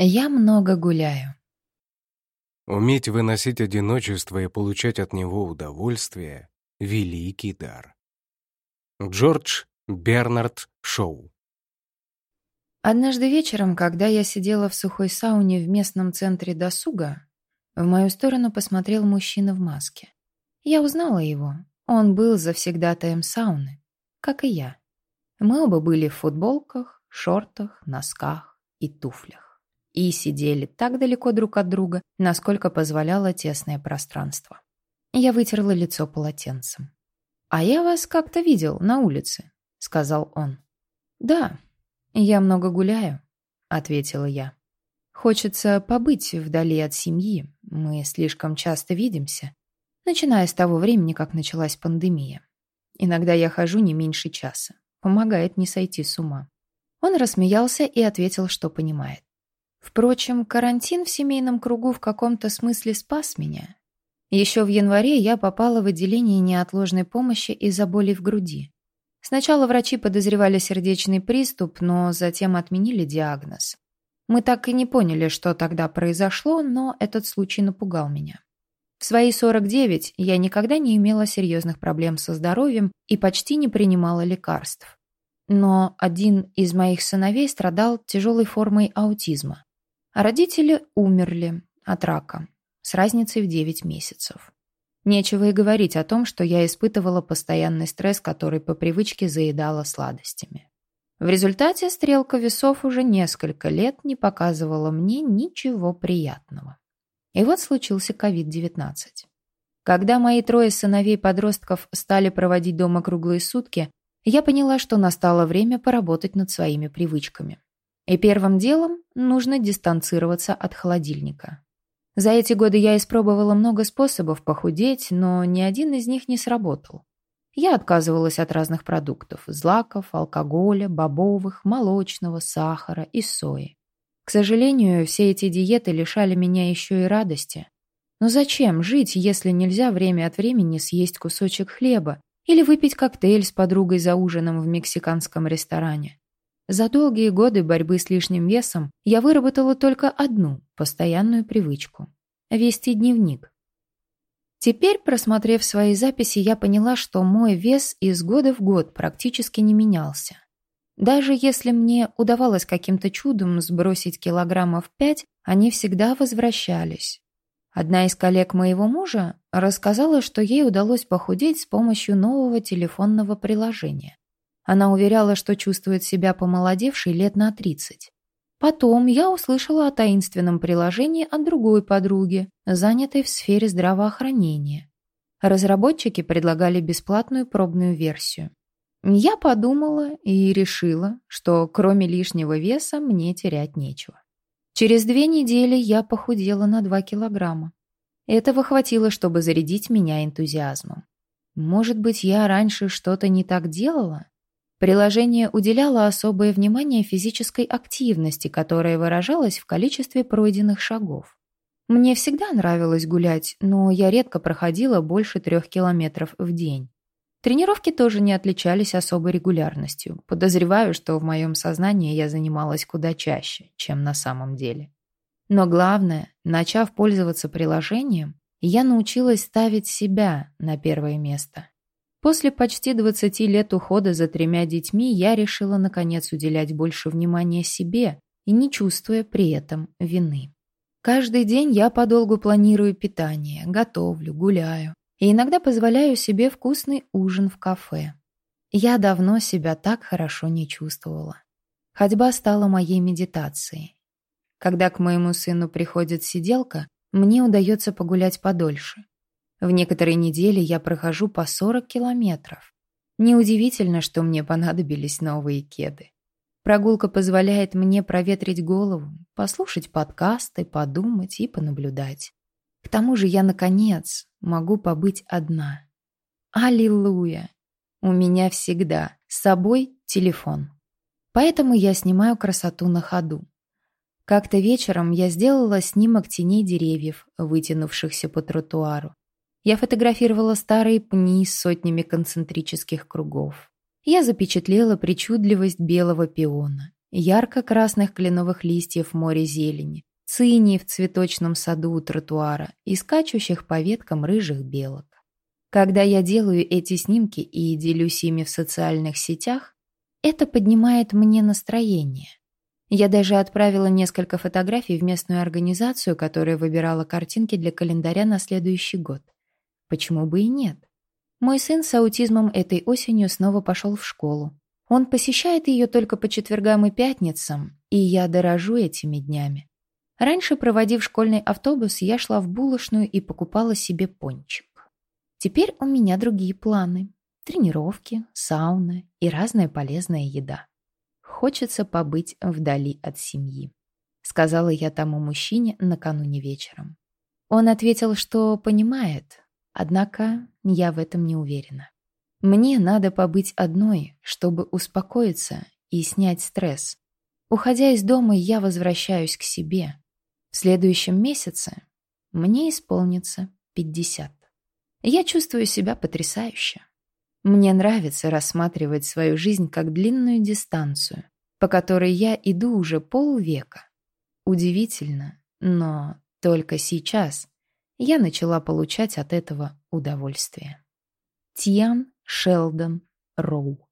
Я много гуляю. Уметь выносить одиночество и получать от него удовольствие — великий дар. Джордж Бернард Шоу Однажды вечером, когда я сидела в сухой сауне в местном центре досуга, в мою сторону посмотрел мужчина в маске. Я узнала его. Он был завсегдатаем сауны, как и я. Мы оба были в футболках, шортах, носках и туфлях. И сидели так далеко друг от друга, насколько позволяло тесное пространство. Я вытерла лицо полотенцем. «А я вас как-то видел на улице», — сказал он. «Да, я много гуляю», — ответила я. «Хочется побыть вдали от семьи. Мы слишком часто видимся, начиная с того времени, как началась пандемия. Иногда я хожу не меньше часа. Помогает не сойти с ума». Он рассмеялся и ответил, что понимает. Впрочем, карантин в семейном кругу в каком-то смысле спас меня. Еще в январе я попала в отделение неотложной помощи из-за боли в груди. Сначала врачи подозревали сердечный приступ, но затем отменили диагноз. Мы так и не поняли, что тогда произошло, но этот случай напугал меня. В свои 49 я никогда не имела серьезных проблем со здоровьем и почти не принимала лекарств. Но один из моих сыновей страдал тяжелой формой аутизма, родители умерли от рака с разницей в 9 месяцев. Нечего и говорить о том, что я испытывала постоянный стресс, который по привычке заедала сладостями. В результате стрелка весов уже несколько лет не показывала мне ничего приятного. И вот случился COVID-19. Когда мои трое сыновей-подростков стали проводить дома круглые сутки, я поняла, что настало время поработать над своими привычками. И первым делом нужно дистанцироваться от холодильника. За эти годы я испробовала много способов похудеть, но ни один из них не сработал. Я отказывалась от разных продуктов – злаков, алкоголя, бобовых, молочного, сахара и сои. К сожалению, все эти диеты лишали меня еще и радости. Но зачем жить, если нельзя время от времени съесть кусочек хлеба или выпить коктейль с подругой за ужином в мексиканском ресторане? За долгие годы борьбы с лишним весом я выработала только одну постоянную привычку – вести дневник. Теперь, просмотрев свои записи, я поняла, что мой вес из года в год практически не менялся. Даже если мне удавалось каким-то чудом сбросить килограммов пять, они всегда возвращались. Одна из коллег моего мужа рассказала, что ей удалось похудеть с помощью нового телефонного приложения. Она уверяла, что чувствует себя помолодевшей лет на 30. Потом я услышала о таинственном приложении от другой подруги, занятой в сфере здравоохранения. Разработчики предлагали бесплатную пробную версию. Я подумала и решила, что кроме лишнего веса мне терять нечего. Через две недели я похудела на 2 килограмма. Этого хватило, чтобы зарядить меня энтузиазмом. Может быть, я раньше что-то не так делала? Приложение уделяло особое внимание физической активности, которая выражалась в количестве пройденных шагов. Мне всегда нравилось гулять, но я редко проходила больше трех километров в день. Тренировки тоже не отличались особой регулярностью. Подозреваю, что в моем сознании я занималась куда чаще, чем на самом деле. Но главное, начав пользоваться приложением, я научилась ставить себя на первое место. После почти 20 лет ухода за тремя детьми я решила наконец уделять больше внимания себе и не чувствуя при этом вины. Каждый день я подолгу планирую питание, готовлю, гуляю и иногда позволяю себе вкусный ужин в кафе. Я давно себя так хорошо не чувствовала. Ходьба стала моей медитацией. Когда к моему сыну приходит сиделка, мне удается погулять подольше. В некоторые недели я прохожу по 40 километров. Неудивительно, что мне понадобились новые кеды. Прогулка позволяет мне проветрить голову, послушать подкасты, подумать и понаблюдать. К тому же я, наконец, могу побыть одна. Аллилуйя! У меня всегда с собой телефон. Поэтому я снимаю красоту на ходу. Как-то вечером я сделала снимок теней деревьев, вытянувшихся по тротуару. Я фотографировала старые пни с сотнями концентрических кругов. Я запечатлела причудливость белого пиона ярко-красных кленовых листьев море зелени, цинии в цветочном саду у тротуара и скачущих по веткам рыжих белок. Когда я делаю эти снимки и делюсь ими в социальных сетях, это поднимает мне настроение. Я даже отправила несколько фотографий в местную организацию, которая выбирала картинки для календаря на следующий год. Почему бы и нет? Мой сын с аутизмом этой осенью снова пошел в школу. Он посещает ее только по четвергам и пятницам, и я дорожу этими днями. Раньше, проводив школьный автобус, я шла в булочную и покупала себе пончик. Теперь у меня другие планы. Тренировки, сауна и разная полезная еда. Хочется побыть вдали от семьи, сказала я тому мужчине накануне вечером. Он ответил, что понимает, однако я в этом не уверена. Мне надо побыть одной, чтобы успокоиться и снять стресс. Уходя из дома, я возвращаюсь к себе. В следующем месяце мне исполнится 50. Я чувствую себя потрясающе. Мне нравится рассматривать свою жизнь как длинную дистанцию, по которой я иду уже полвека. Удивительно, но только сейчас я начала получать от этого удовольствие. Тиан Шелдон Роу